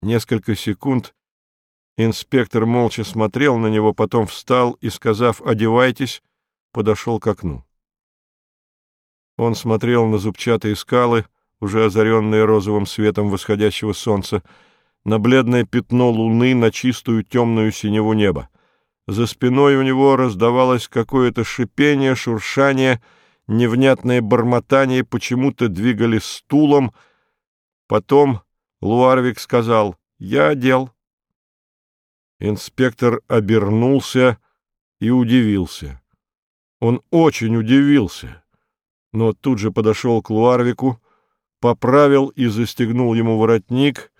Несколько секунд инспектор молча смотрел на него, потом встал и, сказав «одевайтесь», подошел к окну. Он смотрел на зубчатые скалы, уже озаренные розовым светом восходящего солнца, на бледное пятно луны, на чистую темную синеву неба. За спиной у него раздавалось какое-то шипение, шуршание, невнятное бормотание, почему-то двигали стулом. Потом Луарвик сказал «Я одел». Инспектор обернулся и удивился. Он очень удивился, но тут же подошел к Луарвику, поправил и застегнул ему воротник,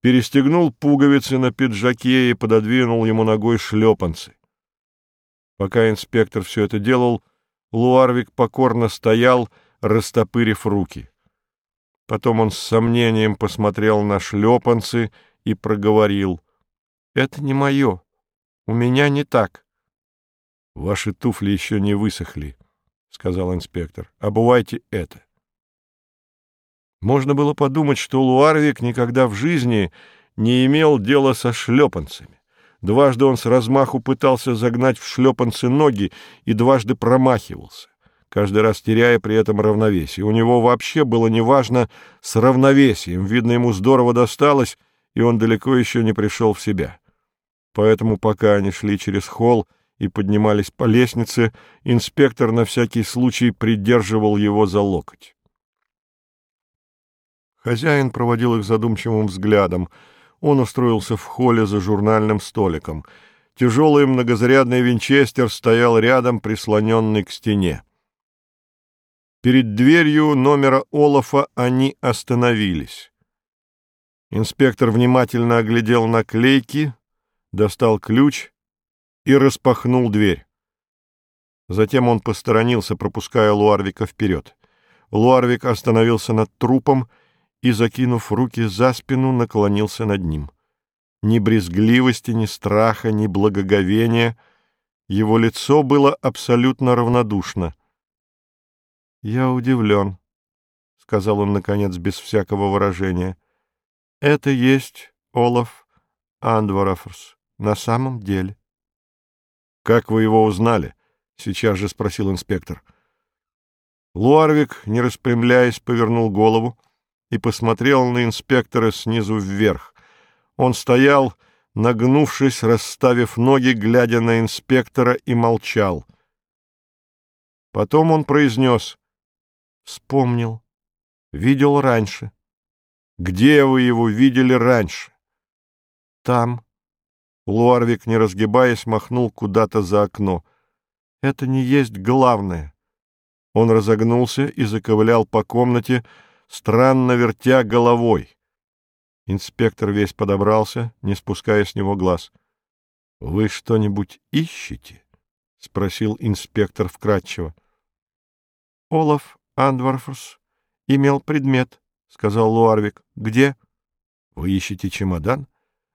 перестегнул пуговицы на пиджаке и пододвинул ему ногой шлепанцы. Пока инспектор все это делал, Луарвик покорно стоял, растопырив руки. Потом он с сомнением посмотрел на шлепанцы и проговорил. — Это не мое. У меня не так. — Ваши туфли еще не высохли, — сказал инспектор. — Обувайте это. Можно было подумать, что Луарвик никогда в жизни не имел дела со шлепанцами. Дважды он с размаху пытался загнать в шлепанцы ноги и дважды промахивался каждый раз теряя при этом равновесие. У него вообще было неважно с равновесием, видно, ему здорово досталось, и он далеко еще не пришел в себя. Поэтому, пока они шли через холл и поднимались по лестнице, инспектор на всякий случай придерживал его за локоть. Хозяин проводил их задумчивым взглядом. Он устроился в холле за журнальным столиком. Тяжелый многозарядный винчестер стоял рядом, прислоненный к стене. Перед дверью номера Олафа они остановились. Инспектор внимательно оглядел наклейки, достал ключ и распахнул дверь. Затем он посторонился, пропуская Луарвика вперед. Луарвик остановился над трупом и, закинув руки за спину, наклонился над ним. Ни брезгливости, ни страха, ни благоговения. Его лицо было абсолютно равнодушно — «Я удивлен», — сказал он, наконец, без всякого выражения. «Это есть Олаф Андварафорс на самом деле». «Как вы его узнали?» — сейчас же спросил инспектор. Луарвик, не распрямляясь, повернул голову и посмотрел на инспектора снизу вверх. Он стоял, нагнувшись, расставив ноги, глядя на инспектора, и молчал. Потом он произнес — Вспомнил. Видел раньше. Где вы его видели раньше? Там. Луарвик, не разгибаясь, махнул куда-то за окно. Это не есть главное. Он разогнулся и заковылял по комнате, странно вертя головой. Инспектор весь подобрался, не спуская с него глаз. — Вы что-нибудь ищете? — спросил инспектор вкратчиво. — Олаф Андварфус имел предмет, — сказал Луарвик. — Где? — Вы ищете чемодан?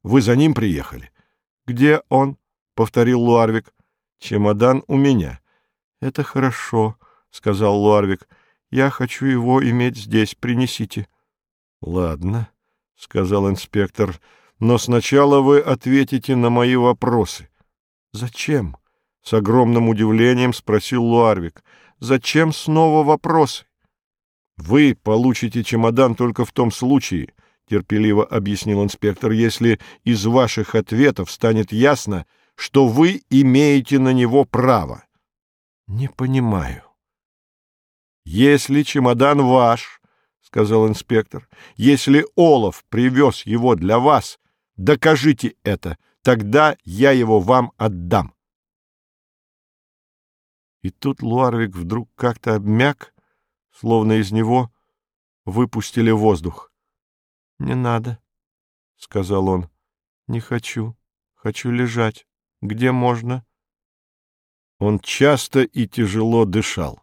Вы за ним приехали? — Где он? — повторил Луарвик. — Чемодан у меня. — Это хорошо, — сказал Луарвик. — Я хочу его иметь здесь. Принесите. — Ладно, — сказал инспектор, — но сначала вы ответите на мои вопросы. — Зачем? — с огромным удивлением спросил Луарвик. Зачем снова вопросы? Вы получите чемодан только в том случае, терпеливо объяснил инспектор, если из ваших ответов станет ясно, что вы имеете на него право. Не понимаю. Если чемодан ваш, сказал инспектор, если Олаф привез его для вас, докажите это, тогда я его вам отдам. И тут Луарвик вдруг как-то обмяк, словно из него выпустили воздух. — Не надо, — сказал он. — Не хочу. Хочу лежать. Где можно? Он часто и тяжело дышал.